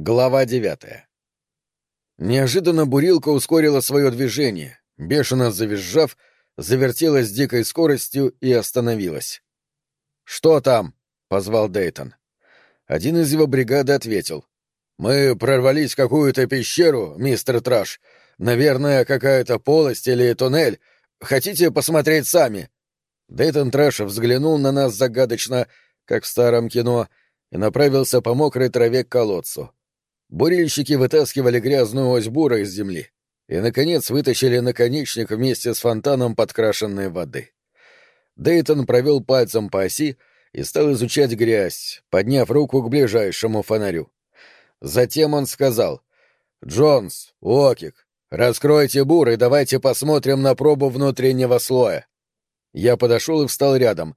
Глава девятая. Неожиданно бурилка ускорила свое движение, бешено завизжав, завертелась дикой скоростью и остановилась. «Что там?» — позвал Дейтон. Один из его бригады ответил. «Мы прорвались в какую-то пещеру, мистер Траш. Наверное, какая-то полость или туннель. Хотите посмотреть сами?» Дейтон Траш взглянул на нас загадочно, как в старом кино, и направился по мокрой траве к колодцу. Бурильщики вытаскивали грязную ось бура из земли и, наконец, вытащили наконечник вместе с фонтаном подкрашенной воды. Дейтон провел пальцем по оси и стал изучать грязь, подняв руку к ближайшему фонарю. Затем он сказал «Джонс, Уокик, раскройте бур и давайте посмотрим на пробу внутреннего слоя». Я подошел и встал рядом.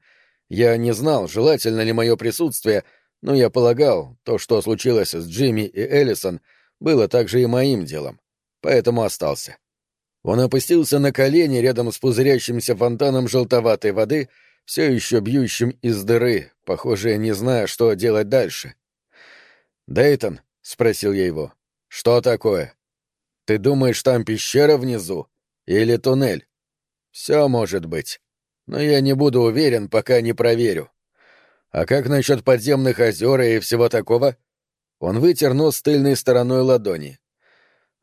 Я не знал, желательно ли мое присутствие — но я полагал, то, что случилось с Джимми и Эллисон, было также и моим делом, поэтому остался. Он опустился на колени рядом с пузырящимся фонтаном желтоватой воды, все еще бьющим из дыры, похоже, не зная, что делать дальше. «Дейтон», — спросил я его, — «что такое? Ты думаешь, там пещера внизу? Или туннель? Все может быть, но я не буду уверен, пока не проверю». А как насчет подземных озер и всего такого? Он вытер нос тыльной стороной ладони.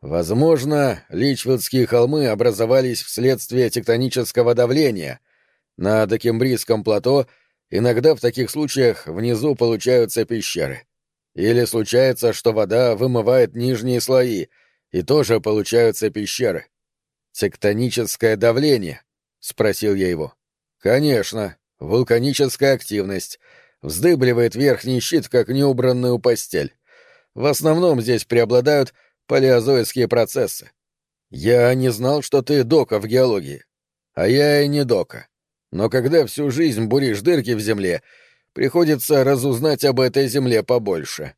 Возможно, Личвудские холмы образовались вследствие тектонического давления. На Докембрийском плато иногда в таких случаях внизу получаются пещеры. Или случается, что вода вымывает нижние слои, и тоже получаются пещеры. «Тектоническое давление?» — спросил я его. «Конечно, вулканическая активность вздыбливает верхний щит, как неубранную постель. В основном здесь преобладают палеозоидские процессы. Я не знал, что ты дока в геологии. А я и не дока. Но когда всю жизнь буришь дырки в земле, приходится разузнать об этой земле побольше.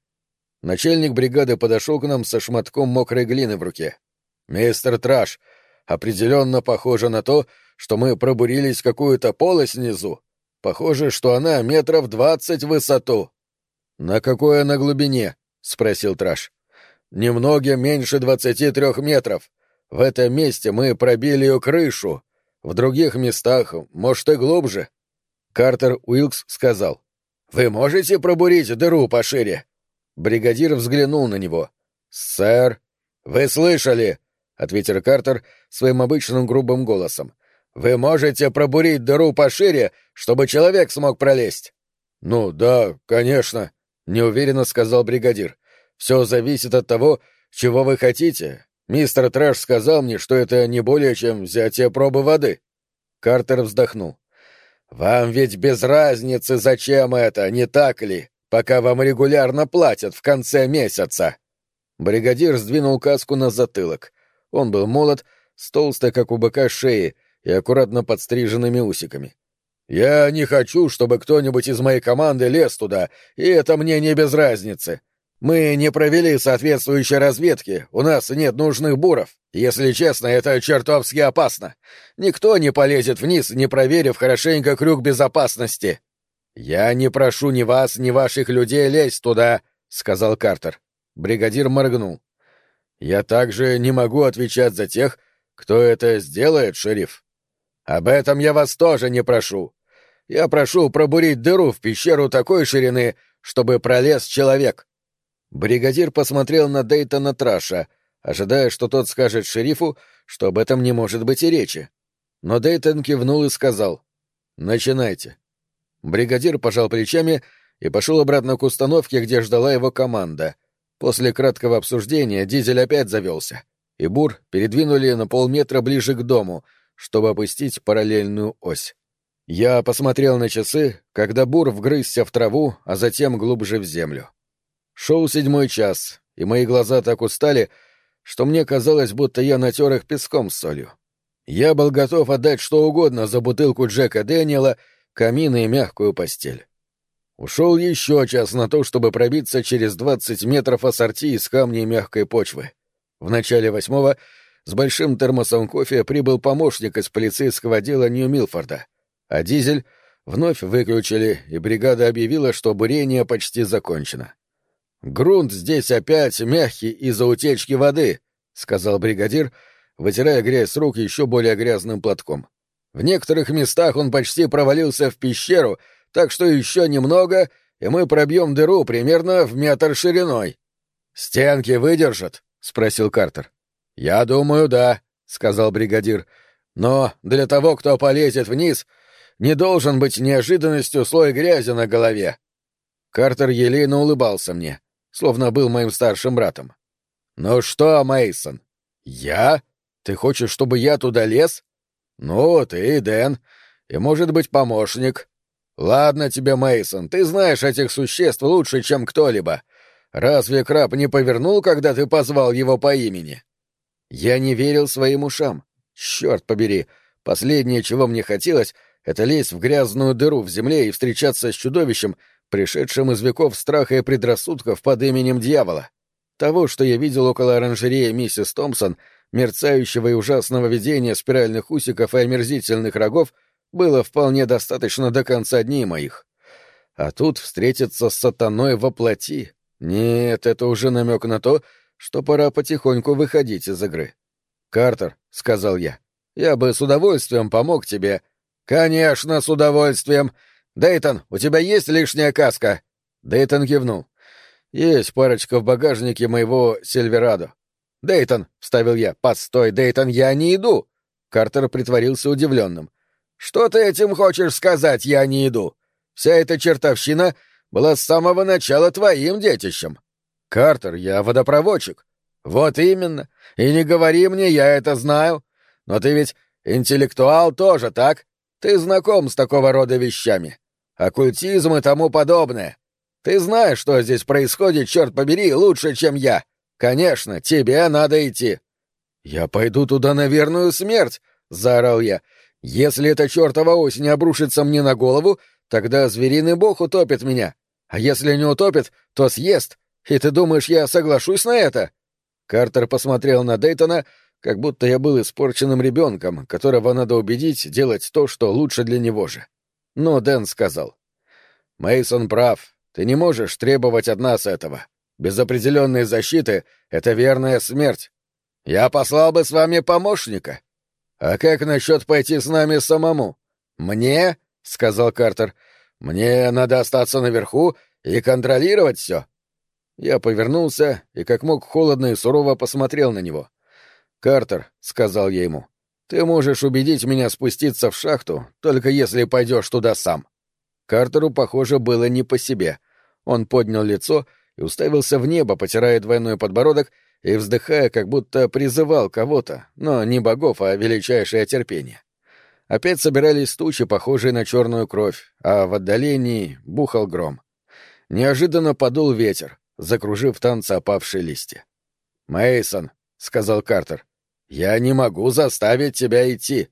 Начальник бригады подошел к нам со шматком мокрой глины в руке. «Мистер Траш, определенно похоже на то, что мы пробурились в какую-то полость внизу. Похоже, что она метров двадцать в высоту. — На какой она глубине? — спросил Траш. — Немного меньше двадцати трех метров. В этом месте мы пробили ее крышу. В других местах, может, и глубже. Картер Уилкс сказал. — Вы можете пробурить дыру пошире? Бригадир взглянул на него. — Сэр, вы слышали? — ответил Картер своим обычным грубым голосом. Вы можете пробурить дыру пошире, чтобы человек смог пролезть? Ну да, конечно, неуверенно сказал бригадир. Все зависит от того, чего вы хотите. Мистер Трэш сказал мне, что это не более чем взятие пробы воды. Картер вздохнул. Вам ведь без разницы, зачем это, не так ли, пока вам регулярно платят в конце месяца. Бригадир сдвинул каску на затылок. Он был молод, с толстой, как у быка, шеи, и аккуратно подстриженными усиками. «Я не хочу, чтобы кто-нибудь из моей команды лез туда, и это мне не без разницы. Мы не провели соответствующей разведки, у нас нет нужных буров. Если честно, это чертовски опасно. Никто не полезет вниз, не проверив хорошенько крюк безопасности». «Я не прошу ни вас, ни ваших людей лезть туда», — сказал Картер. Бригадир моргнул. «Я также не могу отвечать за тех, кто это сделает, шериф. Об этом я вас тоже не прошу. Я прошу пробурить дыру в пещеру такой ширины, чтобы пролез человек. Бригадир посмотрел на Дейтона Траша, ожидая, что тот скажет шерифу, что об этом не может быть и речи. Но Дейтон кивнул и сказал «Начинайте». Бригадир пожал плечами и пошел обратно к установке, где ждала его команда. После краткого обсуждения дизель опять завелся, и бур передвинули на полметра ближе к дому — чтобы опустить параллельную ось. Я посмотрел на часы, когда бур вгрызся в траву, а затем глубже в землю. Шел седьмой час, и мои глаза так устали, что мне казалось, будто я натер их песком с солью. Я был готов отдать что угодно за бутылку Джека Дэниела, камин и мягкую постель. Ушел еще час на то, чтобы пробиться через двадцать метров ассорти из камней мягкой почвы. В начале восьмого с большим термосом кофе прибыл помощник из полицейского отдела Нью-Милфорда, а дизель вновь выключили, и бригада объявила, что бурение почти закончено. грунт здесь опять мягкий из-за утечки воды», — сказал бригадир, вытирая грязь с рук еще более грязным платком. «В некоторых местах он почти провалился в пещеру, так что еще немного, и мы пробьем дыру примерно в метр шириной». «Стенки выдержат?» — спросил Картер. «Я думаю, да», — сказал бригадир. «Но для того, кто полезет вниз, не должен быть неожиданностью слой грязи на голове». Картер елейно улыбался мне, словно был моим старшим братом. «Ну что, Мейсон? Я? Ты хочешь, чтобы я туда лез? Ну, ты и Дэн, и, может быть, помощник. Ладно тебе, Мейсон, ты знаешь этих существ лучше, чем кто-либо. Разве краб не повернул, когда ты позвал его по имени? Я не верил своим ушам. Черт побери, последнее, чего мне хотелось, это лезть в грязную дыру в земле и встречаться с чудовищем, пришедшим из веков страха и предрассудков под именем дьявола. Того, что я видел около оранжереи миссис Томпсон, мерцающего и ужасного видения спиральных усиков и омерзительных рогов, было вполне достаточно до конца дней моих. А тут встретиться с сатаной во плоти. Нет, это уже намек на то, что пора потихоньку выходить из игры. «Картер», — сказал я, — «я бы с удовольствием помог тебе». «Конечно, с удовольствием. Дейтон, у тебя есть лишняя каска?» Дейтон кивнул. «Есть парочка в багажнике моего Сильверадо». «Дейтон», — вставил я, — «постой, Дейтон, я не иду». Картер притворился удивленным. «Что ты этим хочешь сказать, я не иду? Вся эта чертовщина была с самого начала твоим детищем. Картер, я водопроводчик. Вот именно. И не говори мне, я это знаю. Но ты ведь интеллектуал тоже, так? Ты знаком с такого рода вещами. Оккультизм и тому подобное. Ты знаешь, что здесь происходит, черт побери, лучше, чем я. Конечно, тебе надо идти. Я пойду туда на верную смерть, заорал я. Если эта чертова осень обрушится мне на голову, тогда звериный бог утопит меня. А если не утопит, то съест. И ты думаешь, я соглашусь на это? Картер посмотрел на Дейтона, как будто я был испорченным ребенком, которого надо убедить делать то, что лучше для него же. Но Дэн сказал. Мейсон прав. Ты не можешь требовать от нас этого. Без определенной защиты это верная смерть. Я послал бы с вами помощника. А как насчет пойти с нами самому? Мне, — сказал Картер, — мне надо остаться наверху и контролировать все. Я повернулся и как мог холодно и сурово посмотрел на него. «Картер», — сказал я ему, — «ты можешь убедить меня спуститься в шахту, только если пойдешь туда сам». Картеру, похоже, было не по себе. Он поднял лицо и уставился в небо, потирая двойной подбородок и вздыхая, как будто призывал кого-то, но не богов, а величайшее терпение. Опять собирались тучи, похожие на черную кровь, а в отдалении бухал гром. Неожиданно подул ветер, закружив танцы опавшие листья. Мейсон, сказал Картер, — «я не могу заставить тебя идти».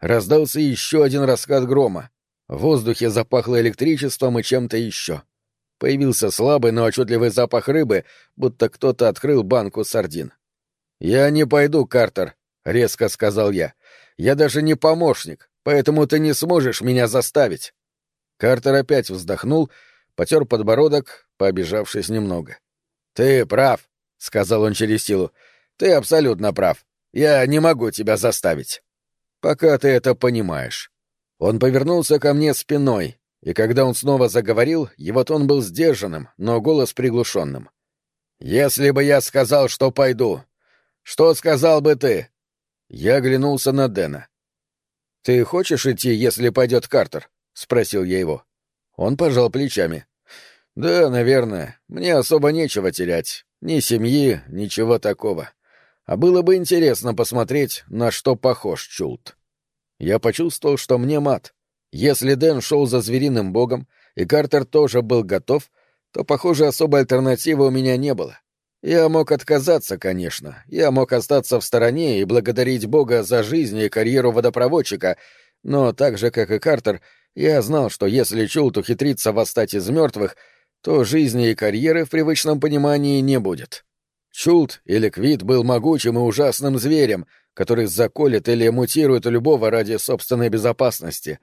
Раздался еще один раскат грома. В воздухе запахло электричеством и чем-то еще. Появился слабый, но отчетливый запах рыбы, будто кто-то открыл банку сардин. «Я не пойду, Картер», — резко сказал я. Я даже не помощник, поэтому ты не сможешь меня заставить. Картер опять вздохнул, потер подбородок, пообижавшись немного. Ты прав, сказал он через силу. Ты абсолютно прав. Я не могу тебя заставить. Пока ты это понимаешь. Он повернулся ко мне спиной, и когда он снова заговорил, его тон был сдержанным, но голос приглушенным. «Если бы я сказал, что пойду, что сказал бы ты? Я оглянулся на Дэна. «Ты хочешь идти, если пойдет Картер?» — спросил я его. Он пожал плечами. «Да, наверное. Мне особо нечего терять. Ни семьи, ничего такого. А было бы интересно посмотреть, на что похож Чулт». Я почувствовал, что мне мат. Если Дэн шел за звериным богом, и Картер тоже был готов, то, похоже, особой альтернативы у меня не было. Я мог отказаться, конечно. Я мог остаться в стороне и благодарить Бога за жизнь и карьеру водопроводчика, но так же, как и Картер, я знал, что если Чулт ухитрится восстать из мертвых, то жизни и карьеры в привычном понимании не будет. Чулт или Квит был могучим и ужасным зверем, который заколет или мутирует любого ради собственной безопасности.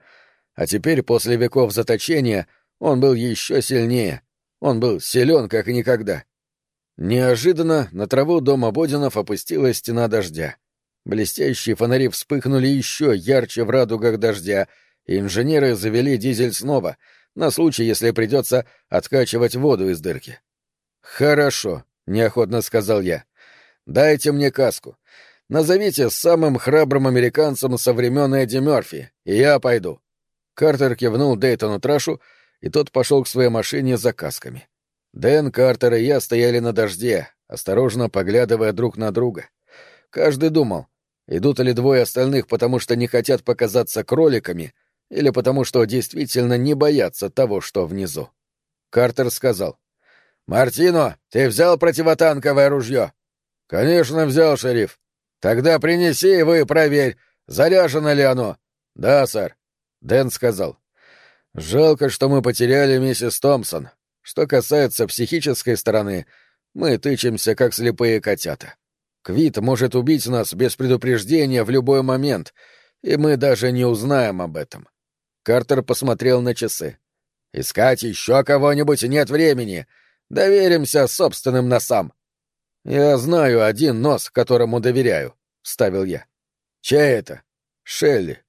А теперь, после веков заточения, он был еще сильнее — Он был силен, как никогда. Неожиданно на траву дома Бодинов опустилась стена дождя. Блестящие фонари вспыхнули еще ярче в радугах дождя, инженеры завели дизель снова, на случай, если придется откачивать воду из дырки. «Хорошо», — неохотно сказал я. «Дайте мне каску. Назовите самым храбрым американцем со времен Эдди Мёрфи, и я пойду». Картер кивнул Дейтону Трашу, и тот пошел к своей машине за касками. Дэн, Картер и я стояли на дожде, осторожно поглядывая друг на друга. Каждый думал, идут ли двое остальных, потому что не хотят показаться кроликами, или потому что действительно не боятся того, что внизу. Картер сказал. «Мартино, ты взял противотанковое ружье?» «Конечно взял, шериф. Тогда принеси его и проверь, заряжено ли оно». «Да, сэр». Дэн сказал. «Жалко, что мы потеряли миссис Томпсон. Что касается психической стороны, мы тычемся, как слепые котята. Квит может убить нас без предупреждения в любой момент, и мы даже не узнаем об этом. Картер посмотрел на часы. «Искать еще кого-нибудь нет времени. Доверимся собственным носам». «Я знаю один нос, которому доверяю», — вставил я. «Чей это?» «Шелли».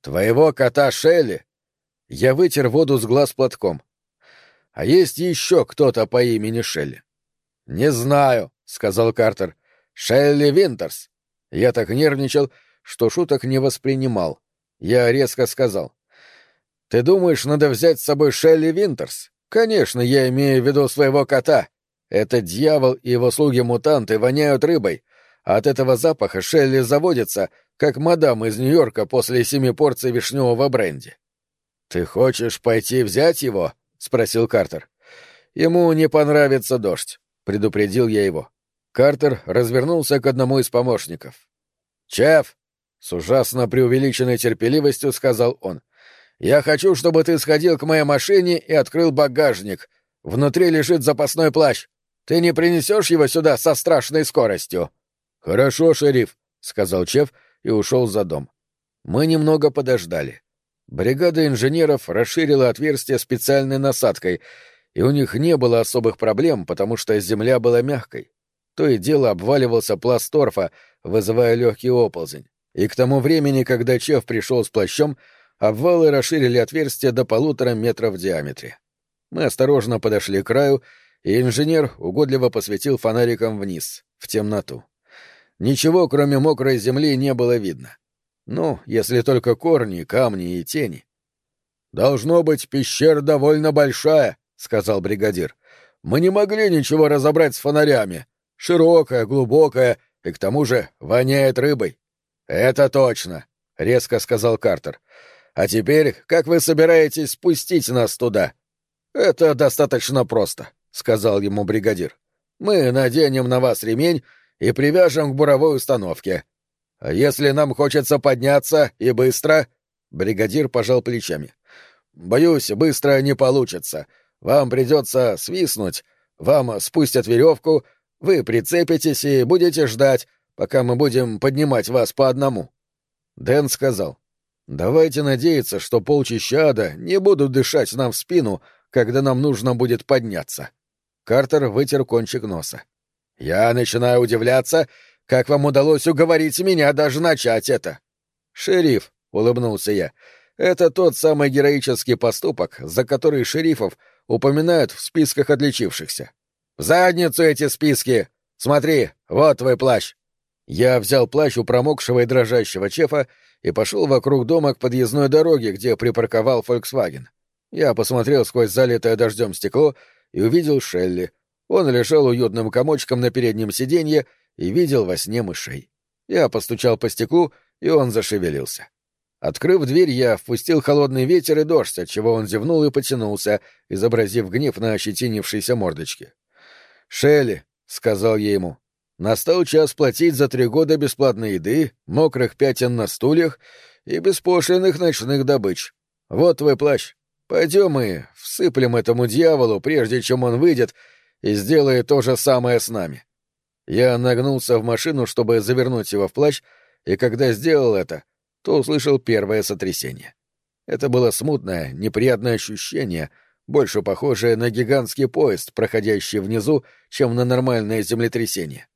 «Твоего кота Шелли?» Я вытер воду с глаз платком. «А есть еще кто-то по имени Шелли?» «Не знаю», — сказал Картер. «Шелли Винтерс». Я так нервничал, что шуток не воспринимал. Я резко сказал. «Ты думаешь, надо взять с собой Шелли Винтерс? Конечно, я имею в виду своего кота. Это дьявол и его слуги-мутанты воняют рыбой. От этого запаха Шелли заводится, как мадам из Нью-Йорка после семи порций вишневого бренди». «Ты хочешь пойти взять его?» — спросил Картер. «Ему не понравится дождь», — предупредил я его. Картер развернулся к одному из помощников. «Чеф!» — с ужасно преувеличенной терпеливостью сказал он. Я хочу, чтобы ты сходил к моей машине и открыл багажник. Внутри лежит запасной плащ. Ты не принесешь его сюда со страшной скоростью?» «Хорошо, шериф», — сказал Чеф и ушел за дом. Мы немного подождали. Бригада инженеров расширила отверстие специальной насадкой, и у них не было особых проблем, потому что земля была мягкой. То и дело обваливался пласт торфа, вызывая легкий оползень. И к тому времени, когда Чеф пришел с плащом, обвалы расширили отверстие до полутора метров в диаметре. Мы осторожно подошли к краю, и инженер угодливо посветил фонариком вниз, в темноту. Ничего, кроме мокрой земли, не было видно. Ну, если только корни, камни и тени. «Должно быть, пещера довольно большая», — сказал бригадир. «Мы не могли ничего разобрать с фонарями. Широкая, глубокая, и к тому же воняет рыбой». «Это точно», — резко сказал Картер. А теперь, как вы собираетесь спустить нас туда? Это достаточно просто, сказал ему бригадир. Мы наденем на вас ремень и привяжем к буровой установке. А если нам хочется подняться и быстро, бригадир пожал плечами. Боюсь, быстро не получится. Вам придется свистнуть, вам спустят веревку, вы прицепитесь и будете ждать, пока мы будем поднимать вас по одному. Дэн сказал. Давайте надеяться, что полчища ада не будут дышать нам в спину, когда нам нужно будет подняться. Картер вытер кончик носа. Я начинаю удивляться, как вам удалось уговорить меня даже начать это. Шериф, улыбнулся я, это тот самый героический поступок, за который шерифов упоминают в списках отличившихся. В задницу эти списки! Смотри, вот твой плащ. Я взял плащ у промокшего и дрожащего чефа и пошел вокруг дома к подъездной дороге, где припарковал «Фольксваген». Я посмотрел сквозь залитое дождем стекло и увидел Шелли. Он лежал уютным комочком на переднем сиденье и видел во сне мышей. Я постучал по стеклу, и он зашевелился. Открыв дверь, я впустил холодный ветер и дождь, отчего он зевнул и потянулся, изобразив гнев на ощетинившейся мордочке. «Шелли», — сказал я ему, Настал час платить за три года бесплатной еды, мокрых пятен на стульях и беспошлиных ночных добыч. Вот твой плащ. Пойдем и всыплем этому дьяволу, прежде чем он выйдет, и сделает то же самое с нами. Я нагнулся в машину, чтобы завернуть его в плащ, и когда сделал это, то услышал первое сотрясение. Это было смутное, неприятное ощущение, больше похожее на гигантский поезд, проходящий внизу, чем на нормальное землетрясение.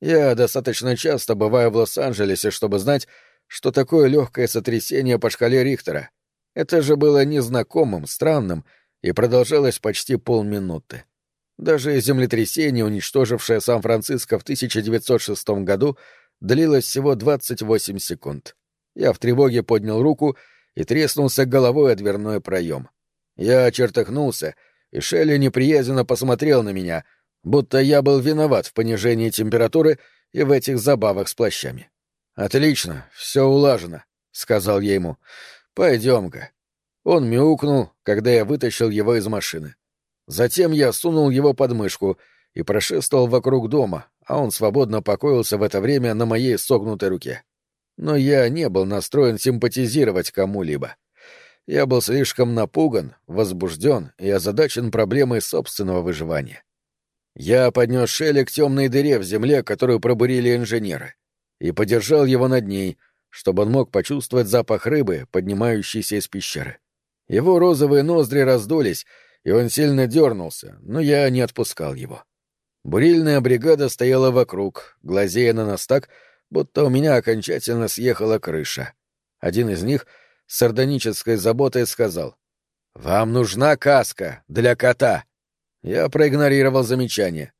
Я достаточно часто бываю в Лос-Анджелесе, чтобы знать, что такое легкое сотрясение по шкале Рихтера. Это же было незнакомым, странным и продолжалось почти полминуты. Даже землетрясение, уничтожившее Сан-Франциско в 1906 году, длилось всего 28 секунд. Я в тревоге поднял руку и треснулся головой о дверной проем. Я чертыхнулся, и Шелли неприязненно посмотрел на меня, будто я был виноват в понижении температуры и в этих забавах с плащами. «Отлично, все улажено», — сказал я ему. «Пойдем-ка». Он мяукнул, когда я вытащил его из машины. Затем я сунул его под мышку и прошествовал вокруг дома, а он свободно покоился в это время на моей согнутой руке. Но я не был настроен симпатизировать кому-либо. Я был слишком напуган, возбужден и озадачен проблемой собственного выживания. Я поднес Шелли к темной дыре в земле, которую пробурили инженеры, и подержал его над ней, чтобы он мог почувствовать запах рыбы, поднимающейся из пещеры. Его розовые ноздри раздулись, и он сильно дернулся, но я не отпускал его. Бурильная бригада стояла вокруг, глазея на нас так, будто у меня окончательно съехала крыша. Один из них с сардонической заботой сказал «Вам нужна каска для кота». Я проигнорировал замечание.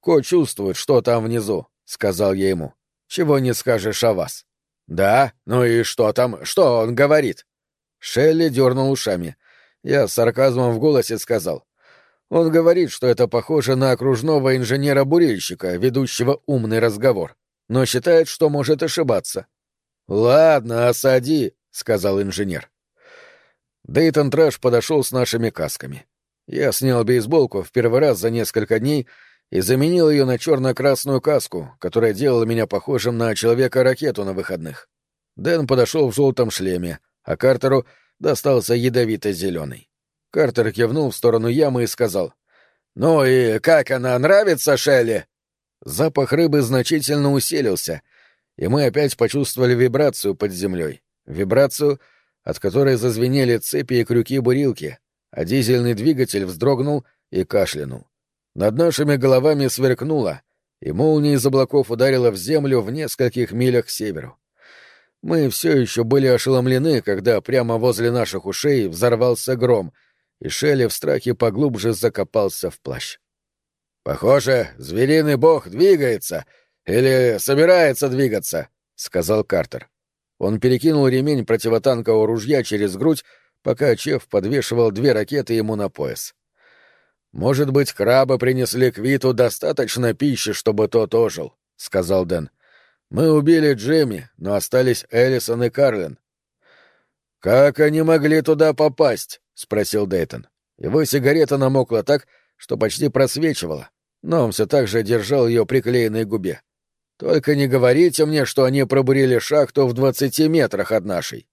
«Ко чувствует, что там внизу», — сказал я ему. «Чего не скажешь о вас?» «Да? Ну и что там? Что он говорит?» Шелли дернул ушами. Я с сарказмом в голосе сказал. Он говорит, что это похоже на окружного инженера-бурильщика, ведущего умный разговор, но считает, что может ошибаться. «Ладно, осади», — сказал инженер. Дейтон Трэш подошел с нашими касками. Я снял бейсболку в первый раз за несколько дней и заменил ее на черно-красную каску, которая делала меня похожим на человека-ракету на выходных. Дэн подошел в желтом шлеме, а Картеру достался ядовито-зеленый. Картер кивнул в сторону ямы и сказал. «Ну и как она, нравится Шелли?» Запах рыбы значительно усилился, и мы опять почувствовали вибрацию под землей. Вибрацию, от которой зазвенели цепи и крюки бурилки, а дизельный двигатель вздрогнул и кашлянул. Над нашими головами сверкнуло, и молния из облаков ударила в землю в нескольких милях к северу. Мы все еще были ошеломлены, когда прямо возле наших ушей взорвался гром, и Шелли в страхе поглубже закопался в плащ. «Похоже, звериный бог двигается или собирается двигаться», — сказал Картер. Он перекинул ремень противотанкового ружья через грудь, пока Чеф подвешивал две ракеты ему на пояс. «Может быть, крабы принесли к Виту достаточно пищи, чтобы тот ожил», — сказал Дэн. Мы убили Джимми, но остались Эллисон и Карлин. «Как они могли туда попасть?» — спросил Дейтон. Его сигарета намокла так, что почти просвечивала, но он все так же держал ее приклеенной губе. «Только не говорите мне, что они пробурили шахту в двадцати метрах от нашей».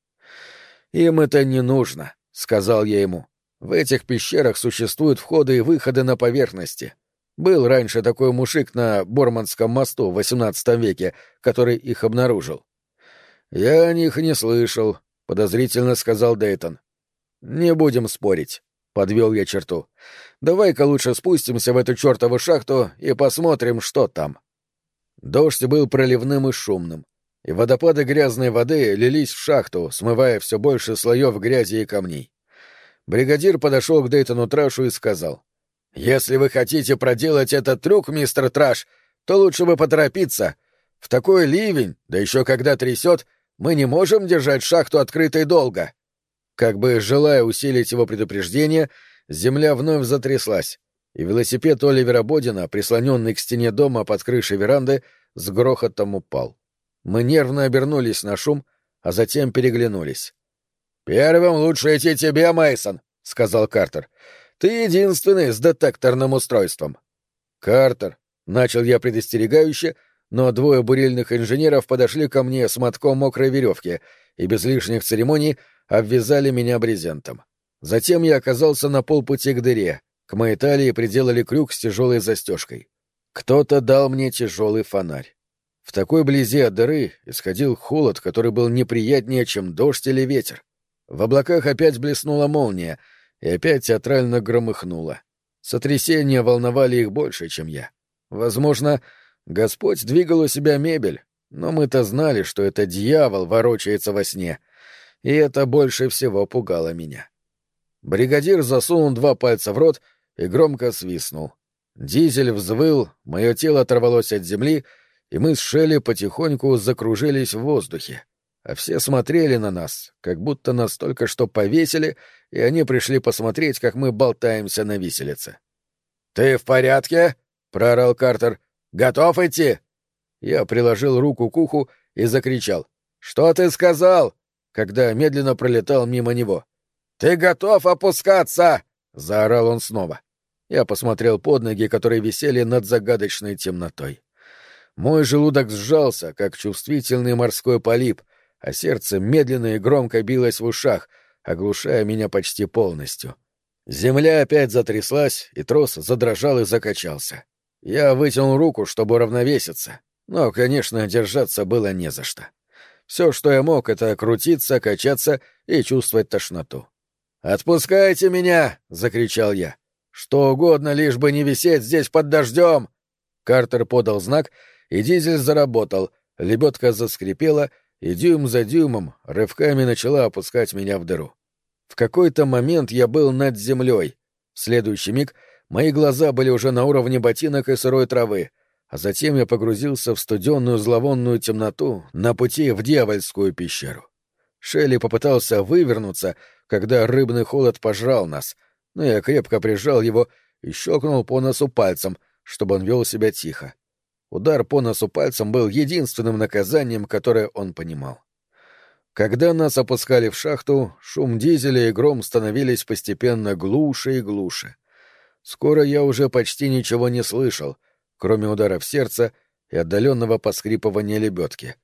«Им это не нужно», — сказал я ему. «В этих пещерах существуют входы и выходы на поверхности. Был раньше такой мужик на Борманском мосту в XVIII веке, который их обнаружил. «Я о них не слышал», — подозрительно сказал Дейтон. «Не будем спорить», — подвел я черту. «Давай-ка лучше спустимся в эту чертову шахту и посмотрим, что там». Дождь был проливным и шумным, и водопады грязной воды лились в шахту, смывая все больше слоев грязи и камней. Бригадир подошел к Дейтону Трашу и сказал — «Если вы хотите проделать этот трюк, мистер Траш, то лучше бы поторопиться. В такой ливень, да еще когда трясет, мы не можем держать шахту открытой долго». Как бы желая усилить его предупреждение, земля вновь затряслась, и велосипед Оливера Бодина, прислоненный к стене дома под крышей веранды, с грохотом упал. Мы нервно обернулись на шум, а затем переглянулись. «Первым лучше идти тебе, Мейсон, сказал Картер. Ты единственный с детекторным устройством. Картер, начал я предостерегающе, но двое бурильных инженеров подошли ко мне с мотком мокрой веревки и без лишних церемоний обвязали меня брезентом. Затем я оказался на полпути к дыре. К моей талии приделали крюк с тяжелой застежкой. Кто-то дал мне тяжелый фонарь. В такой близи от дыры исходил холод, который был неприятнее, чем дождь или ветер. В облаках опять блеснула молния, и опять театрально громыхнуло. Сотрясения волновали их больше, чем я. Возможно, Господь двигал у себя мебель, но мы-то знали, что это дьявол ворочается во сне, и это больше всего пугало меня. Бригадир засунул два пальца в рот и громко свистнул. Дизель взвыл, мое тело оторвалось от земли, и мы с Шелли потихоньку закружились в воздухе. А все смотрели на нас, как будто нас только что повесили, и они пришли посмотреть, как мы болтаемся на виселице. «Ты в порядке?» — проорал Картер. «Готов идти?» Я приложил руку к уху и закричал. «Что ты сказал?» когда медленно пролетал мимо него. «Ты готов опускаться?» — заорал он снова. Я посмотрел под ноги, которые висели над загадочной темнотой. Мой желудок сжался, как чувствительный морской полип, а сердце медленно и громко билось в ушах, оглушая меня почти полностью. Земля опять затряслась, и трос задрожал и закачался. Я вытянул руку, чтобы уравновеситься, но, конечно, держаться было не за что. Все, что я мог, это крутиться, качаться и чувствовать тошноту. «Отпускайте меня!» — закричал я. Что угодно, лишь бы не висеть здесь под дождем. Картер подал знак, и дизель заработал, лебедка заскрипела, и дюйм за дюймом рывками начала опускать меня в дыру. В какой-то момент я был над землей. В следующий миг мои глаза были уже на уровне ботинок и сырой травы, а затем я погрузился в студенную зловонную темноту на пути в дьявольскую пещеру. Шелли попытался вывернуться, когда рыбный холод пожрал нас, но я крепко прижал его и щелкнул по носу пальцем, чтобы он вел себя тихо. Удар по носу пальцем был единственным наказанием, которое он понимал. Когда нас опускали в шахту, шум дизеля и гром становились постепенно глуше и глуше. Скоро я уже почти ничего не слышал, кроме ударов сердца и отдаленного поскрипывания лебедки.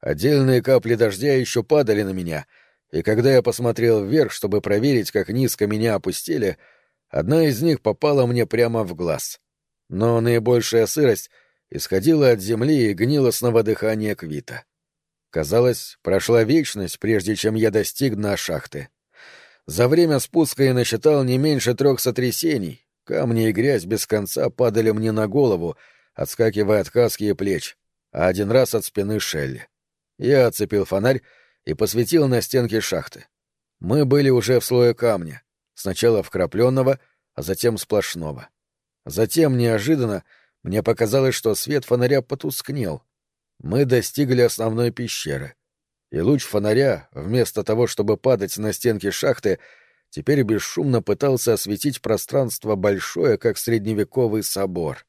Отдельные капли дождя еще падали на меня — и когда я посмотрел вверх, чтобы проверить, как низко меня опустили, одна из них попала мне прямо в глаз. Но наибольшая сырость исходила от земли и гнилостного дыхания квита. Казалось, прошла вечность, прежде чем я достиг дна шахты. За время спуска я насчитал не меньше трех сотрясений, камни и грязь без конца падали мне на голову, отскакивая от каски и плеч, а один раз от спины Шелли. Я оцепил фонарь и посветил на стенки шахты. Мы были уже в слое камня, сначала вкрапленного, а затем сплошного. Затем, неожиданно, мне показалось, что свет фонаря потускнел. Мы достигли основной пещеры. И луч фонаря, вместо того, чтобы падать на стенки шахты, теперь бесшумно пытался осветить пространство большое, как средневековый собор.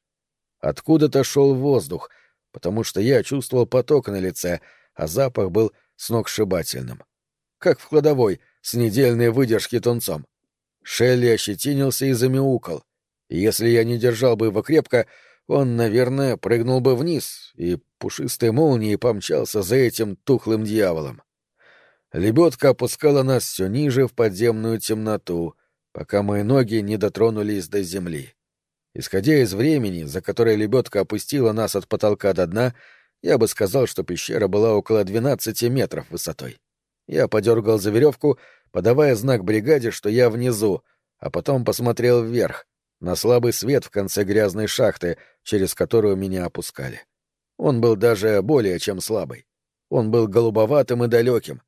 Откуда-то шел воздух, потому что я чувствовал поток на лице, а запах был сногсшибательным. Как в кладовой, с недельной выдержки тунцом. Шелли ощетинился и замяукал. И если я не держал бы его крепко, он, наверное, прыгнул бы вниз и пушистой молнией помчался за этим тухлым дьяволом. Лебедка опускала нас все ниже в подземную темноту, пока мои ноги не дотронулись до земли. Исходя из времени, за которое лебедка опустила нас от потолка до дна, я бы сказал, что пещера была около 12 метров высотой. Я подергал за веревку, подавая знак бригаде, что я внизу, а потом посмотрел вверх, на слабый свет в конце грязной шахты, через которую меня опускали. Он был даже более чем слабый. Он был голубоватым и далеким,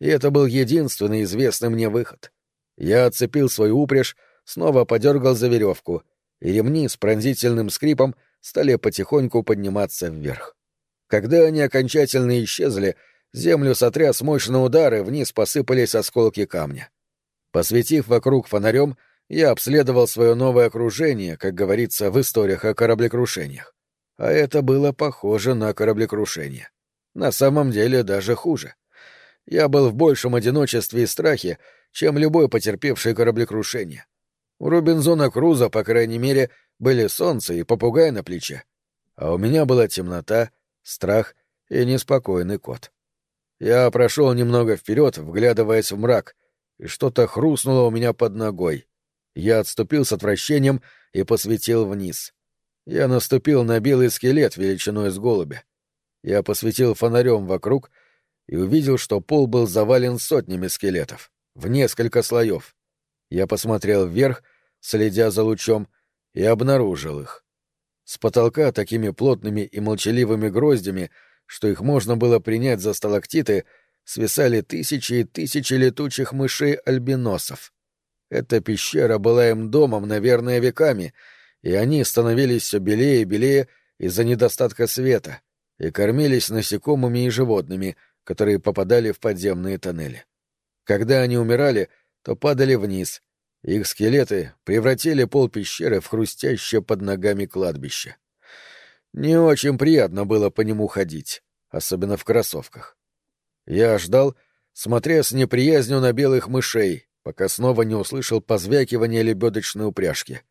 и это был единственный известный мне выход. Я отцепил свою упряжь, снова подергал за веревку, и ремни с пронзительным скрипом стали потихоньку подниматься вверх. Когда они окончательно исчезли, землю сотряс мощный удар, и вниз посыпались осколки камня. Посветив вокруг фонарем, я обследовал свое новое окружение, как говорится в историях о кораблекрушениях. А это было похоже на кораблекрушение. На самом деле даже хуже. Я был в большем одиночестве и страхе, чем любой потерпевший кораблекрушение. У Робинзона Круза, по крайней мере, были солнце и попугай на плече. А у меня была темнота — страх и неспокойный кот. Я прошел немного вперед, вглядываясь в мрак, и что-то хрустнуло у меня под ногой. Я отступил с отвращением и посветил вниз. Я наступил на белый скелет величиной с голубя. Я посветил фонарем вокруг и увидел, что пол был завален сотнями скелетов, в несколько слоев. Я посмотрел вверх, следя за лучом, и обнаружил их. С потолка такими плотными и молчаливыми гроздями, что их можно было принять за сталактиты, свисали тысячи и тысячи летучих мышей-альбиносов. Эта пещера была им домом, наверное, веками, и они становились все белее и белее из-за недостатка света и кормились насекомыми и животными, которые попадали в подземные тоннели. Когда они умирали, то падали вниз, их скелеты превратили пол пещеры в хрустящее под ногами кладбище. Не очень приятно было по нему ходить, особенно в кроссовках. Я ждал, смотря с неприязнью на белых мышей, пока снова не услышал позвякивание лебедочной упряжки.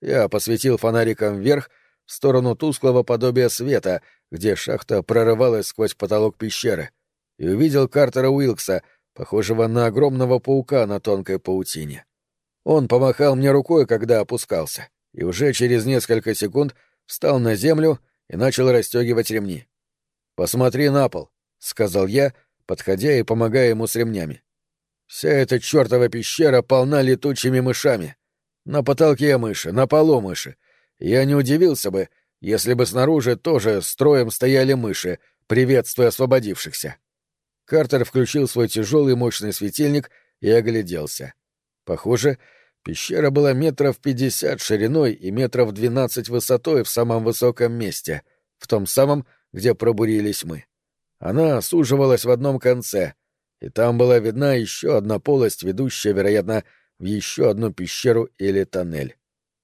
Я посветил фонариком вверх в сторону тусклого подобия света, где шахта прорывалась сквозь потолок пещеры, и увидел Картера Уилкса, похожего на огромного паука на тонкой паутине. Он помахал мне рукой, когда опускался, и уже через несколько секунд встал на землю и начал расстегивать ремни. «Посмотри на пол», — сказал я, подходя и помогая ему с ремнями. «Вся эта чертова пещера полна летучими мышами. На потолке мыши, на полу мыши. Я не удивился бы, если бы снаружи тоже строем стояли мыши, приветствуя освободившихся». Картер включил свой тяжелый мощный светильник и огляделся. Похоже, пещера была метров пятьдесят шириной и метров двенадцать высотой в самом высоком месте, в том самом, где пробурились мы. Она суживалась в одном конце, и там была видна еще одна полость, ведущая, вероятно, в еще одну пещеру или тоннель.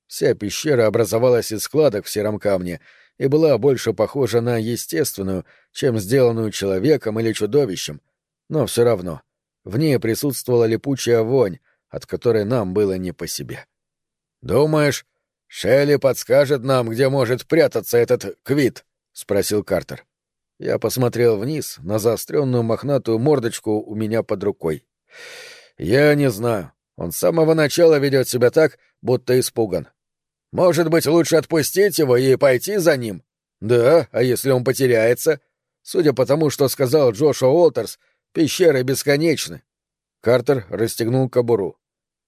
Вся пещера образовалась из складок в сером камне и была больше похожа на естественную, чем сделанную человеком или чудовищем, но все равно в ней присутствовала липучая вонь, от которой нам было не по себе. «Думаешь, Шелли подскажет нам, где может прятаться этот квит?» — спросил Картер. Я посмотрел вниз на заостренную мохнатую мордочку у меня под рукой. «Я не знаю. Он с самого начала ведет себя так, будто испуган. Может быть, лучше отпустить его и пойти за ним? Да, а если он потеряется? Судя по тому, что сказал Джошуа Уолтерс, пещеры бесконечны. Картер расстегнул кобуру.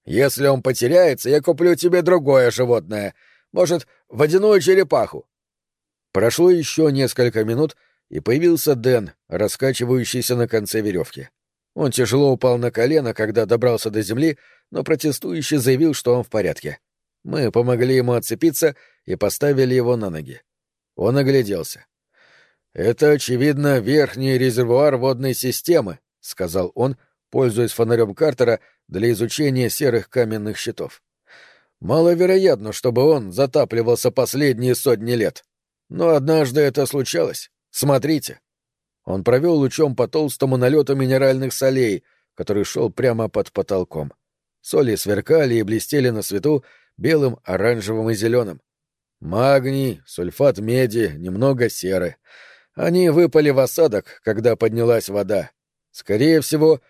«Если он потеряется, я куплю тебе другое животное. Может, водяную черепаху». Прошло еще несколько минут, и появился Дэн, раскачивающийся на конце веревки. Он тяжело упал на колено, когда добрался до земли, но протестующий заявил, что он в порядке. Мы помогли ему отцепиться и поставили его на ноги. Он огляделся. «Это, очевидно, верхний резервуар водной системы», — сказал он, — пользуясь фонарем Картера для изучения серых каменных щитов. Маловероятно, чтобы он затапливался последние сотни лет. Но однажды это случалось. Смотрите. Он провел лучом по толстому налету минеральных солей, который шел прямо под потолком. Соли сверкали и блестели на свету белым, оранжевым и зеленым. Магний, сульфат меди, немного серы. Они выпали в осадок, когда поднялась вода. Скорее всего,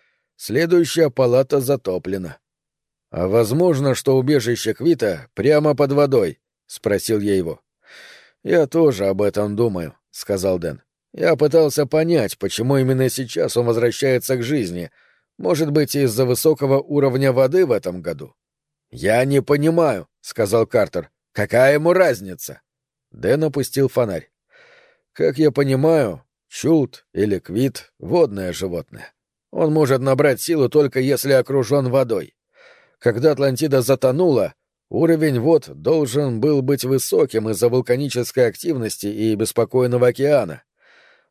Следующая палата затоплена. — А возможно, что убежище Квита прямо под водой? — спросил я его. — Я тоже об этом думаю, — сказал Дэн. Я пытался понять, почему именно сейчас он возвращается к жизни. Может быть, из-за высокого уровня воды в этом году? — Я не понимаю, — сказал Картер. — Какая ему разница? Дэн опустил фонарь. — Как я понимаю, чулт или квит — водное животное. Он может набрать силу только если окружен водой. Когда Атлантида затонула, уровень вод должен был быть высоким из-за вулканической активности и беспокойного океана.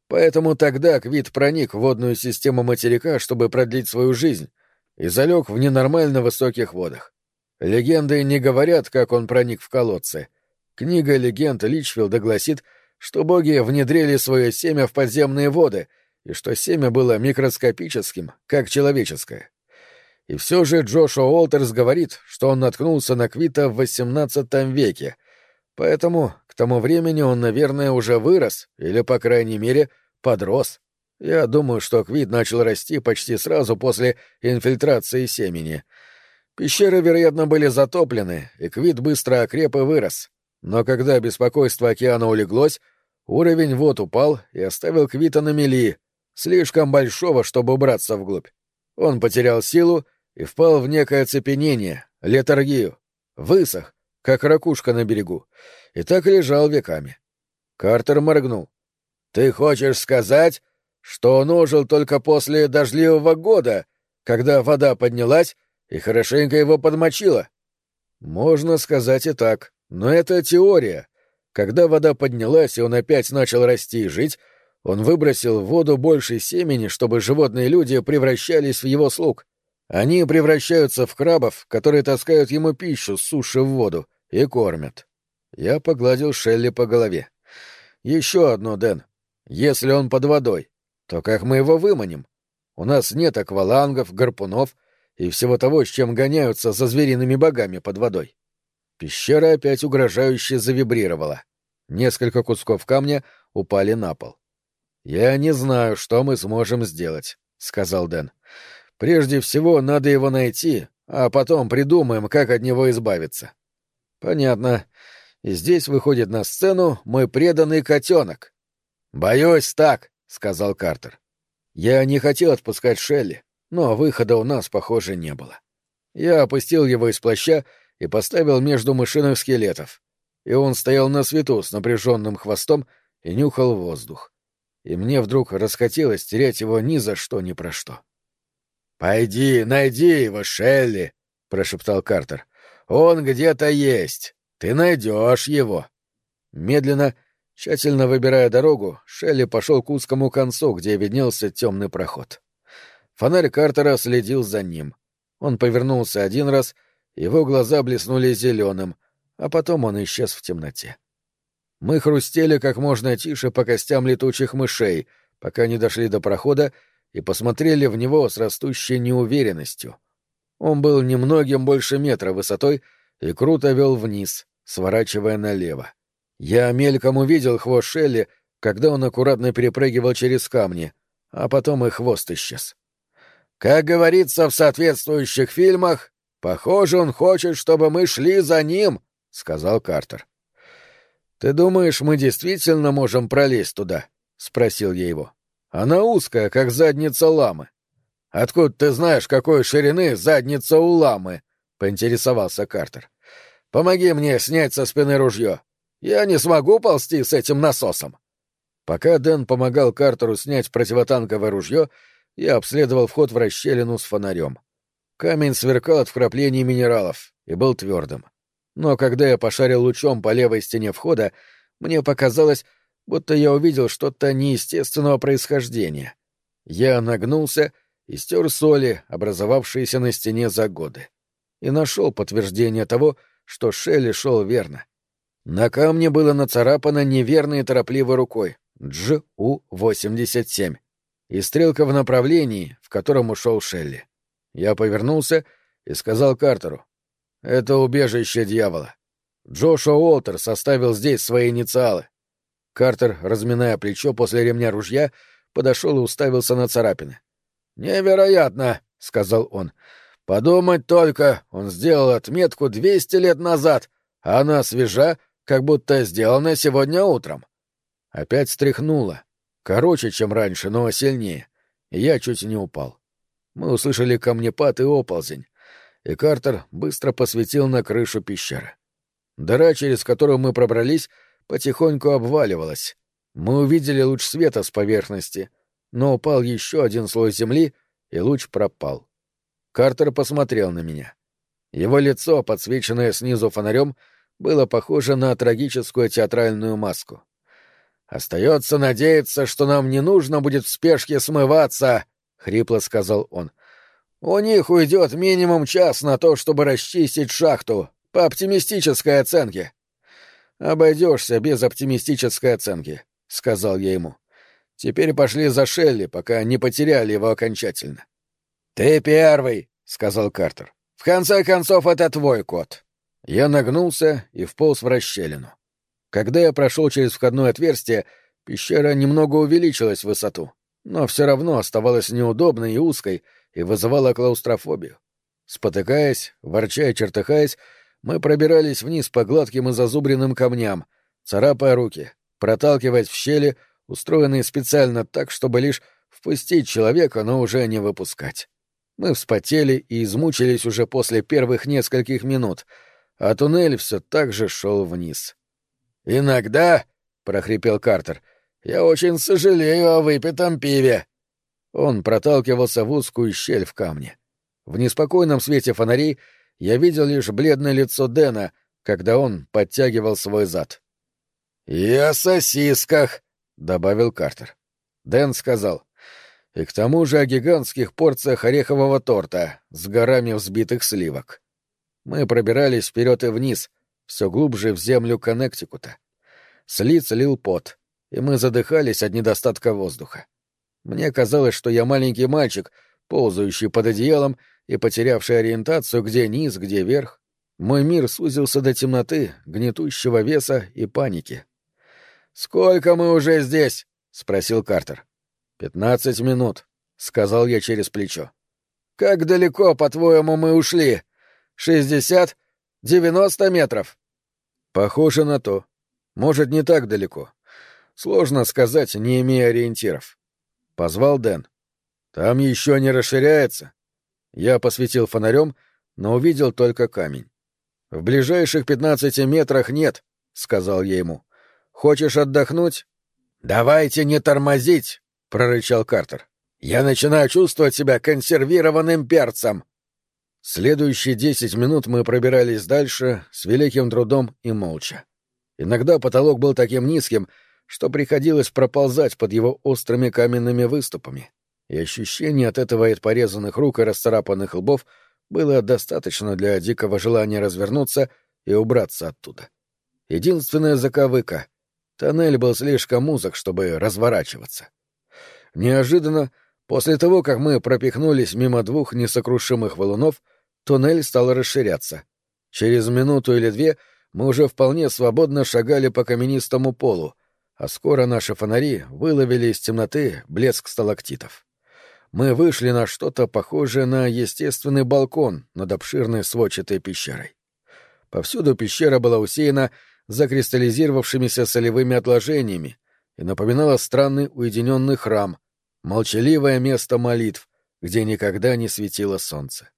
Поэтому тогда Квит проник в водную систему материка, чтобы продлить свою жизнь, и залег в ненормально высоких водах. Легенды не говорят, как он проник в колодцы. Книга легенд Личфилда гласит, что боги внедрили свое семя в подземные воды — и что семя было микроскопическим, как человеческое. И все же Джошуа Уолтерс говорит, что он наткнулся на Квита в XVIII веке, поэтому к тому времени он, наверное, уже вырос, или, по крайней мере, подрос. Я думаю, что Квит начал расти почти сразу после инфильтрации семени. Пещеры, вероятно, были затоплены, и Квит быстро окреп и вырос. Но когда беспокойство океана улеглось, уровень вод упал и оставил Квита на мели — слишком большого, чтобы убраться вглубь. Он потерял силу и впал в некое оцепенение, летаргию, высох, как ракушка на берегу, и так лежал веками. Картер моргнул. «Ты хочешь сказать, что он ожил только после дождливого года, когда вода поднялась и хорошенько его подмочила?» «Можно сказать и так, но это теория. Когда вода поднялась и он опять начал расти и жить, он выбросил в воду больше семени, чтобы животные люди превращались в его слуг. Они превращаются в крабов, которые таскают ему пищу с суши в воду и кормят. Я погладил Шелли по голове. Еще одно, Дэн. Если он под водой, то как мы его выманим? У нас нет аквалангов, гарпунов и всего того, с чем гоняются за звериными богами под водой. Пещера опять угрожающе завибрировала. Несколько кусков камня упали на пол. «Я не знаю, что мы сможем сделать», — сказал Дэн. «Прежде всего, надо его найти, а потом придумаем, как от него избавиться». «Понятно. И здесь выходит на сцену мой преданный котенок». «Боюсь так», — сказал Картер. «Я не хотел отпускать Шелли, но выхода у нас, похоже, не было. Я опустил его из плаща и поставил между мышиных скелетов, и он стоял на свету с напряженным хвостом и нюхал воздух и мне вдруг расхотелось терять его ни за что ни про что. «Пойди, найди его, Шелли!» — прошептал Картер. «Он где-то есть. Ты найдешь его». Медленно, тщательно выбирая дорогу, Шелли пошел к узкому концу, где виднелся темный проход. Фонарь Картера следил за ним. Он повернулся один раз, его глаза блеснули зеленым, а потом он исчез в темноте. Мы хрустели как можно тише по костям летучих мышей, пока не дошли до прохода и посмотрели в него с растущей неуверенностью. Он был немногим больше метра высотой и круто вел вниз, сворачивая налево. Я мельком увидел хвост Шелли, когда он аккуратно перепрыгивал через камни, а потом и хвост исчез. Как говорится в соответствующих фильмах, похоже, он хочет, чтобы мы шли за ним, — сказал Картер. «Ты думаешь, мы действительно можем пролезть туда?» — спросил я его. «Она узкая, как задница ламы». «Откуда ты знаешь, какой ширины задница у ламы?» — поинтересовался Картер. «Помоги мне снять со спины ружье. Я не смогу ползти с этим насосом». Пока Дэн помогал Картеру снять противотанковое ружье, я обследовал вход в расщелину с фонарем. Камень сверкал от вкраплений минералов и был твердым но когда я пошарил лучом по левой стене входа, мне показалось, будто я увидел что-то неестественного происхождения. Я нагнулся и стер соли, образовавшиеся на стене за годы, и нашел подтверждение того, что Шелли шел верно. На камне было нацарапано неверной торопливой рукой «Дж-У-87» и стрелка в направлении, в котором ушел Шелли. Я повернулся и сказал Картеру, это убежище дьявола. Джошуа Уолтер составил здесь свои инициалы. Картер, разминая плечо после ремня ружья, подошел и уставился на царапины. «Невероятно!» — сказал он. «Подумать только, он сделал отметку двести лет назад, а она свежа, как будто сделана сегодня утром». Опять стряхнуло. Короче, чем раньше, но сильнее. Я чуть не упал. Мы услышали камнепад и оползень и Картер быстро посветил на крышу пещеры. Дыра, через которую мы пробрались, потихоньку обваливалась. Мы увидели луч света с поверхности, но упал еще один слой земли, и луч пропал. Картер посмотрел на меня. Его лицо, подсвеченное снизу фонарем, было похоже на трагическую театральную маску. «Остается надеяться, что нам не нужно будет в спешке смываться», — хрипло сказал он. У них уйдет минимум час на то, чтобы расчистить шахту, по оптимистической оценке. Обойдешься без оптимистической оценки, сказал я ему. Теперь пошли за Шелли, пока не потеряли его окончательно. Ты первый, сказал Картер. В конце концов, это твой кот. Я нагнулся и вполз в расщелину. Когда я прошел через входное отверстие, пещера немного увеличилась в высоту, но все равно оставалась неудобной и узкой, и вызывала клаустрофобию. Спотыкаясь, ворча и чертыхаясь, мы пробирались вниз по гладким и зазубренным камням, царапая руки, проталкиваясь в щели, устроенные специально так, чтобы лишь впустить человека, но уже не выпускать. Мы вспотели и измучились уже после первых нескольких минут, а туннель все так же шел вниз. «Иногда», — прохрипел Картер, — «я очень сожалею о выпитом пиве». Он проталкивался в узкую щель в камне. В неспокойном свете фонарей я видел лишь бледное лицо Дэна, когда он подтягивал свой зад. «И о сосисках», — добавил Картер. Дэн сказал. «И к тому же о гигантских порциях орехового торта с горами взбитых сливок». Мы пробирались вперед и вниз, все глубже в землю Коннектикута. С лиц лил пот, и мы задыхались от недостатка воздуха. Мне казалось, что я маленький мальчик, ползающий под одеялом и потерявший ориентацию, где низ, где верх. Мой мир сузился до темноты, гнетущего веса и паники. «Сколько мы уже здесь?» — спросил Картер. «Пятнадцать минут», — сказал я через плечо. «Как далеко, по-твоему, мы ушли? Шестьдесят? Девяносто метров?» «Похоже на то. Может, не так далеко. Сложно сказать, не имея ориентиров». Позвал Дэн. «Там еще не расширяется?» Я посветил фонарем, но увидел только камень. «В ближайших пятнадцати метрах нет», — сказал я ему. «Хочешь отдохнуть?» «Давайте не тормозить», — прорычал Картер. «Я начинаю чувствовать себя консервированным перцем». Следующие десять минут мы пробирались дальше с великим трудом и молча. Иногда потолок был таким низким, что приходилось проползать под его острыми каменными выступами, и ощущение от этого от порезанных рук и расцарапанных лбов было достаточно для дикого желания развернуться и убраться оттуда. Единственная заковыка — тоннель был слишком узок, чтобы разворачиваться. Неожиданно, после того, как мы пропихнулись мимо двух несокрушимых валунов, туннель стал расширяться. Через минуту или две мы уже вполне свободно шагали по каменистому полу, а скоро наши фонари выловили из темноты блеск сталактитов мы вышли на что-то похожее на естественный балкон над обширной сводчатой пещерой. Повсюду пещера была усеяна закристаллизировавшимися солевыми отложениями и напоминала странный уединенный храм, молчаливое место молитв, где никогда не светило солнце.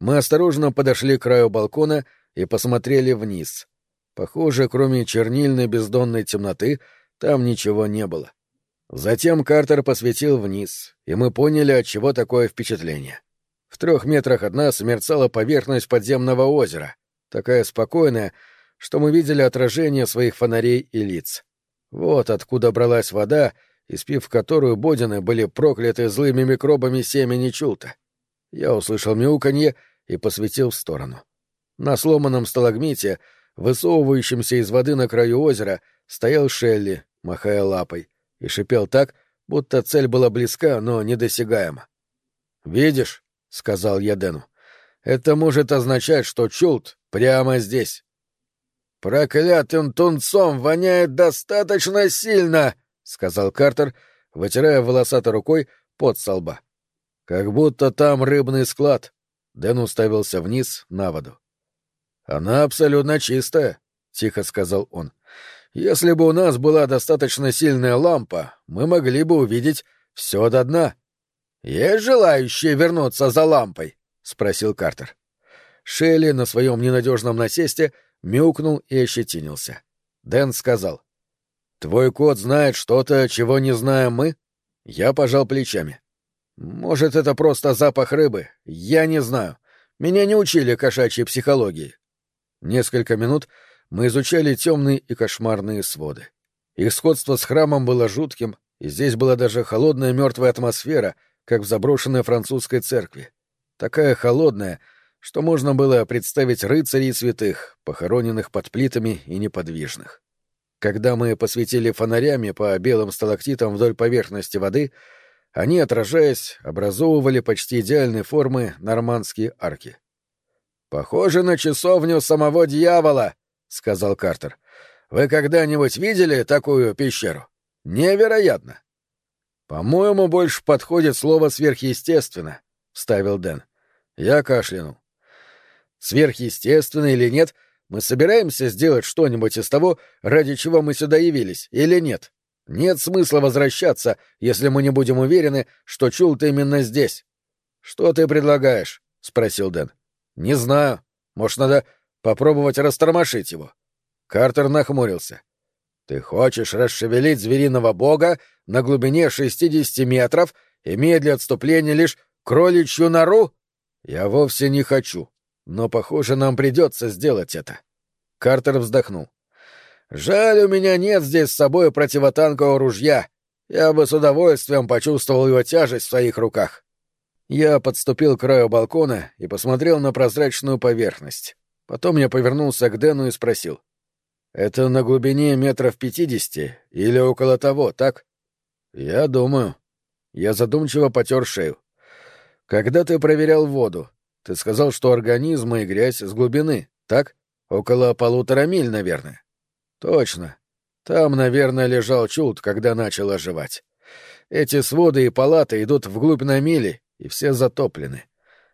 Мы осторожно подошли к краю балкона и посмотрели вниз. Похоже, кроме чернильной бездонной темноты, там ничего не было. Затем Картер посветил вниз, и мы поняли, от чего такое впечатление. В трех метрах от нас мерцала поверхность подземного озера, такая спокойная, что мы видели отражение своих фонарей и лиц. Вот откуда бралась вода, испив которую бодины были прокляты злыми микробами семени чулта. Я услышал мяуканье и посветил в сторону. На сломанном сталагмите, высовывающемся из воды на краю озера, стоял Шелли, махая лапой и шипел так, будто цель была близка, но недосягаема. «Видишь», — сказал я Дэну, — «это может означать, что Чулт прямо здесь». «Проклятым тунцом воняет достаточно сильно», — сказал Картер, вытирая волосатой рукой под со лба. «Как будто там рыбный склад», — Дэн уставился вниз на воду. «Она абсолютно чистая», — тихо сказал он. Если бы у нас была достаточно сильная лампа, мы могли бы увидеть все до дна. Есть желающие вернуться за лампой? спросил Картер. Шелли на своем ненадежном насесте мяукнул и ощетинился. Дэн сказал. «Твой кот знает что-то, чего не знаем мы?» Я пожал плечами. «Может, это просто запах рыбы? Я не знаю. Меня не учили кошачьей психологии». Несколько минут мы изучали темные и кошмарные своды. Их сходство с храмом было жутким, и здесь была даже холодная мертвая атмосфера, как в заброшенной французской церкви. Такая холодная, что можно было представить рыцарей святых, похороненных под плитами и неподвижных. Когда мы посветили фонарями по белым сталактитам вдоль поверхности воды, они, отражаясь, образовывали почти идеальной формы нормандские арки. «Похоже на часовню самого дьявола», — сказал Картер. «Вы когда-нибудь видели такую пещеру? Невероятно!» «По-моему, больше подходит слово «сверхъестественно», — вставил Дэн. Я кашлянул. «Сверхъестественно или нет, мы собираемся сделать что-нибудь из того, ради чего мы сюда явились, или нет? Нет смысла возвращаться, если мы не будем уверены, что Чулт именно здесь». «Что ты предлагаешь?» — спросил Дэн. «Не знаю. Может, надо попробовать растормошить его». Картер нахмурился. «Ты хочешь расшевелить звериного бога на глубине шестидесяти метров, имея для отступления лишь кроличью нору?» «Я вовсе не хочу, но, похоже, нам придется сделать это». Картер вздохнул. «Жаль, у меня нет здесь с собой противотанкового ружья. Я бы с удовольствием почувствовал его тяжесть в своих руках». Я подступил к краю балкона и посмотрел на прозрачную поверхность. Потом я повернулся к Дэну и спросил. «Это на глубине метров пятидесяти или около того, так?» «Я думаю». Я задумчиво потер шею. «Когда ты проверял воду, ты сказал, что организмы и грязь с глубины, так? Около полутора миль, наверное». «Точно. Там, наверное, лежал Чулт, когда начал оживать. Эти своды и палаты идут вглубь на мили, и все затоплены.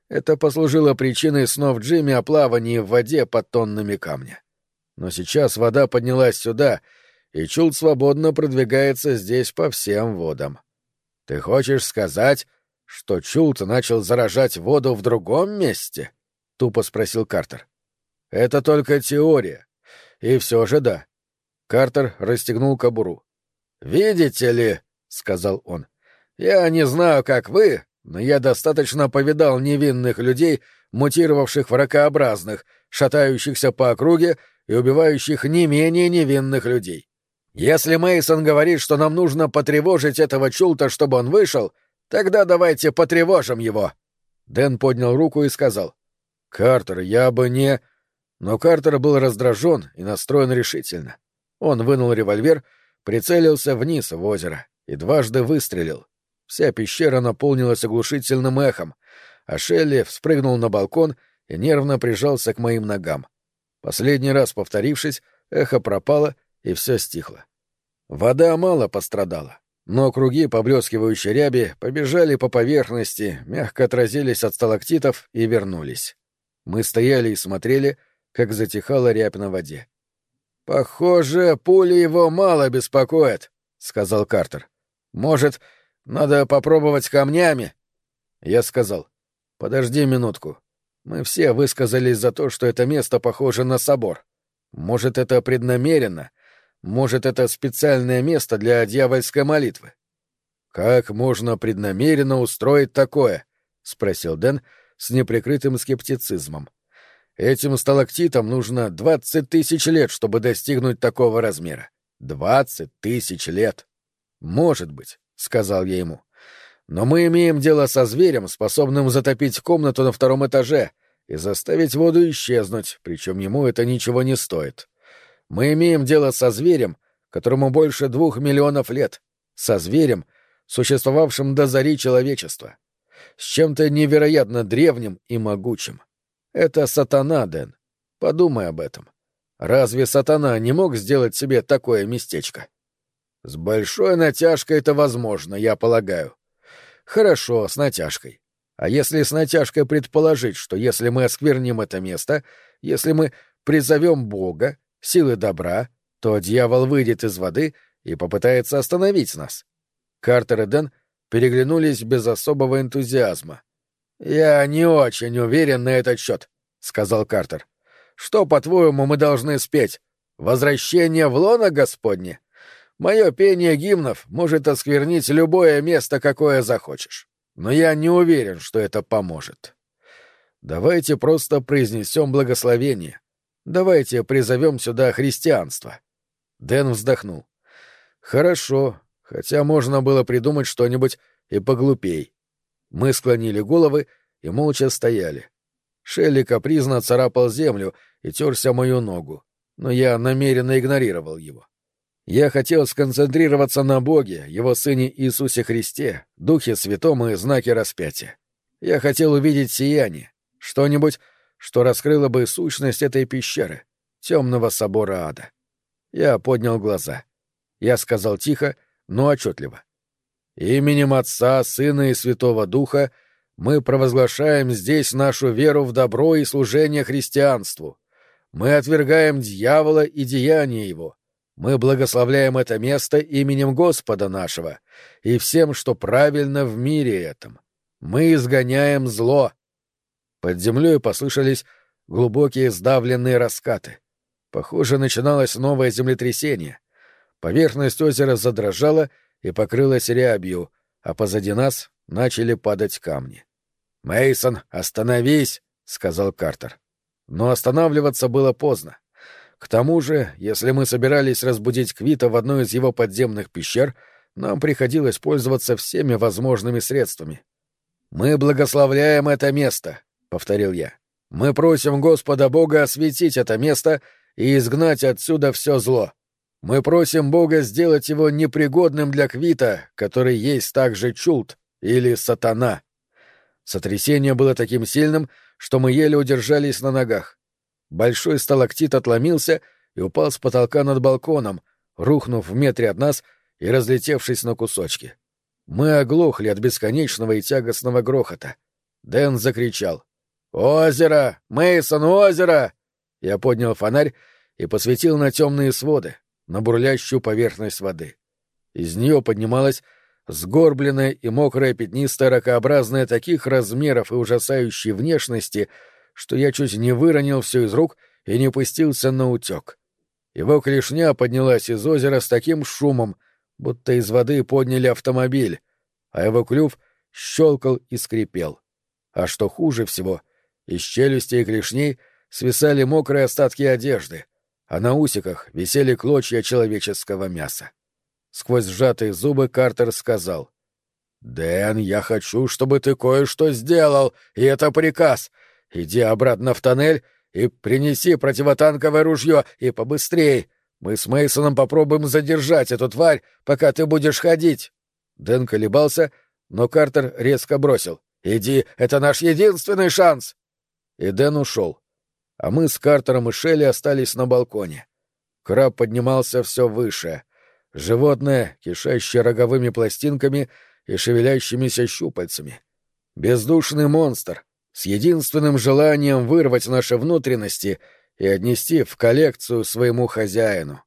Это послужило причиной снов Джимми о плавании в воде под тоннами камня. Но сейчас вода поднялась сюда, и Чулт свободно продвигается здесь по всем водам. Ты хочешь сказать, что Чулт начал заражать воду в другом месте? — тупо спросил Картер. — Это только теория. И все же да. Картер расстегнул кобуру. «Видите ли», — сказал он, — «я не знаю, как вы, но я достаточно повидал невинных людей, мутировавших в ракообразных, шатающихся по округе и убивающих не менее невинных людей. Если Мейсон говорит, что нам нужно потревожить этого чулта, чтобы он вышел, тогда давайте потревожим его. Дэн поднял руку и сказал. «Картер, я бы не...» Но Картер был раздражен и настроен решительно. Он вынул револьвер, прицелился вниз в озеро и дважды выстрелил. Вся пещера наполнилась оглушительным эхом, а Шелли вспрыгнул на балкон и нервно прижался к моим ногам. Последний раз повторившись, эхо пропало, и все стихло. Вода мало пострадала, но круги поблескивающей ряби побежали по поверхности, мягко отразились от сталактитов и вернулись. Мы стояли и смотрели, как затихала рябь на воде. «Похоже, пули его мало беспокоят», — сказал Картер. «Может, надо попробовать камнями?» Я сказал. «Подожди минутку. Мы все высказались за то, что это место похоже на собор. Может, это преднамеренно? Может, это специальное место для дьявольской молитвы?» «Как можно преднамеренно устроить такое?» — спросил Дэн с неприкрытым скептицизмом. Этим сталактитам нужно двадцать тысяч лет, чтобы достигнуть такого размера. Двадцать тысяч лет. Может быть, — сказал я ему. Но мы имеем дело со зверем, способным затопить комнату на втором этаже и заставить воду исчезнуть, причем ему это ничего не стоит. Мы имеем дело со зверем, которому больше двух миллионов лет, со зверем, существовавшим до зари человечества, с чем-то невероятно древним и могучим. Это сатана, Дэн. Подумай об этом. Разве сатана не мог сделать себе такое местечко? С большой натяжкой это возможно, я полагаю. Хорошо, с натяжкой. А если с натяжкой предположить, что если мы оскверним это место, если мы призовем Бога, силы добра, то дьявол выйдет из воды и попытается остановить нас. Картер и Дэн переглянулись без особого энтузиазма. «Я не очень уверен на этот счет», — сказал Картер. «Что, по-твоему, мы должны спеть? Возвращение в лоно Господне? Мое пение гимнов может осквернить любое место, какое захочешь. Но я не уверен, что это поможет. Давайте просто произнесем благословение. Давайте призовем сюда христианство». Дэн вздохнул. «Хорошо, хотя можно было придумать что-нибудь и поглупей. Мы склонили головы и молча стояли. Шелли капризно царапал землю и терся мою ногу, но я намеренно игнорировал его. Я хотел сконцентрироваться на Боге, Его Сыне Иисусе Христе, Духе Святом и знаке распятия. Я хотел увидеть сияние, что-нибудь, что раскрыло бы сущность этой пещеры, темного собора ада. Я поднял глаза. Я сказал тихо, но отчетливо. Именем Отца, Сына и Святого Духа мы провозглашаем здесь нашу веру в добро и служение христианству. Мы отвергаем дьявола и деяния его. Мы благословляем это место именем Господа нашего и всем, что правильно в мире этом. Мы изгоняем зло. Под землей послышались глубокие сдавленные раскаты. Похоже, начиналось новое землетрясение. Поверхность озера задрожала и покрылась рябью, а позади нас начали падать камни. Мейсон, остановись, сказал Картер. Но останавливаться было поздно. К тому же, если мы собирались разбудить Квита в одной из его подземных пещер, нам приходилось пользоваться всеми возможными средствами. «Мы благословляем это место», — повторил я. «Мы просим Господа Бога осветить это место и изгнать отсюда все зло. Мы просим Бога сделать его непригодным для Квита, который есть также Чулт или Сатана». Сотрясение было таким сильным, что мы еле удержались на ногах. Большой сталактит отломился и упал с потолка над балконом, рухнув в метре от нас и разлетевшись на кусочки. Мы оглохли от бесконечного и тягостного грохота. Дэн закричал. «Озеро! Мейсон, озеро!» Я поднял фонарь и посветил на темные своды, на бурлящую поверхность воды. Из нее поднималась сгорбленная и мокрая пятнистая ракообразная таких размеров и ужасающей внешности, что я чуть не выронил все из рук и не пустился на утек. Его клешня поднялась из озера с таким шумом, будто из воды подняли автомобиль, а его клюв щелкал и скрипел. А что хуже всего, из челюсти и клешней свисали мокрые остатки одежды, а на усиках висели клочья человеческого мяса. Сквозь сжатые зубы Картер сказал. «Дэн, я хочу, чтобы ты кое-что сделал, и это приказ. Иди обратно в тоннель и принеси противотанковое ружье, и побыстрей. Мы с Мейсоном попробуем задержать эту тварь, пока ты будешь ходить». Дэн колебался, но Картер резко бросил. «Иди, это наш единственный шанс!» И Дэн ушел. А мы с Картером и Шелли остались на балконе. Краб поднимался все выше. Животное, кишащее роговыми пластинками и шевелящимися щупальцами. Бездушный монстр, с единственным желанием вырвать наши внутренности и отнести в коллекцию своему хозяину.